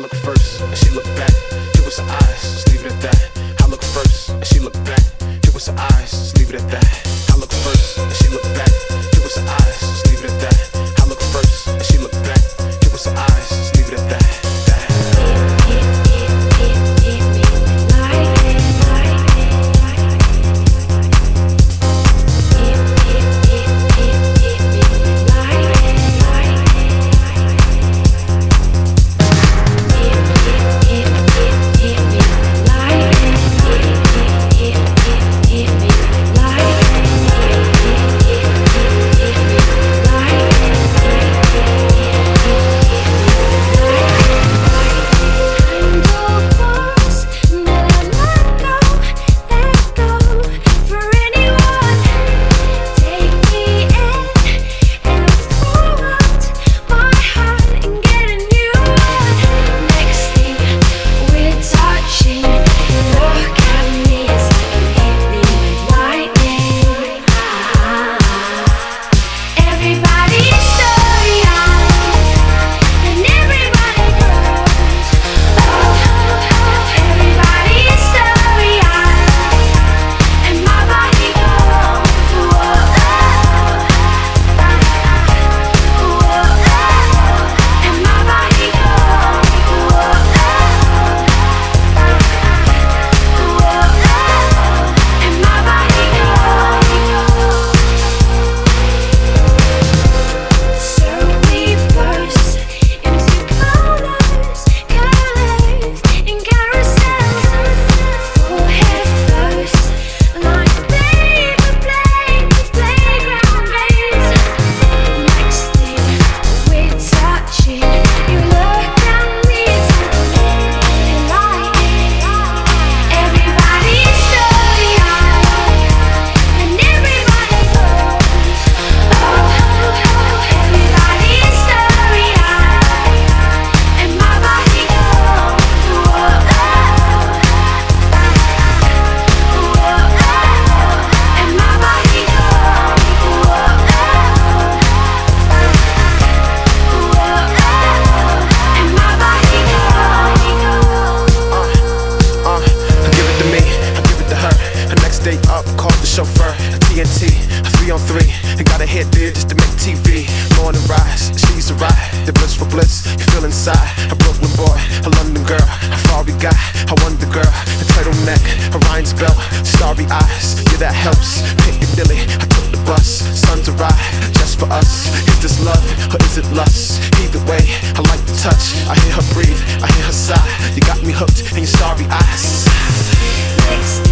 Look first, and she look back. It was her eyes, leave it at that. I look first, and she look back. It was her eyes, leave it at that. I look first, Stay up, call the chauffeur. TNT, three on three. I got a hit there just to make TV. Morning rise, she's a ride. The bliss for bliss, you feel inside. A Brooklyn boy, a London girl. A we guy, I wonder girl. A turtleneck, a Ryan's belt. Starry eyes, yeah, that helps. Piccadilly, I took the bus. sun's a ride, just for us. Is this love or is it lust? Either way, I like the touch. I hear her breathe, I hear her sigh. You got me hooked in your starry eyes. Next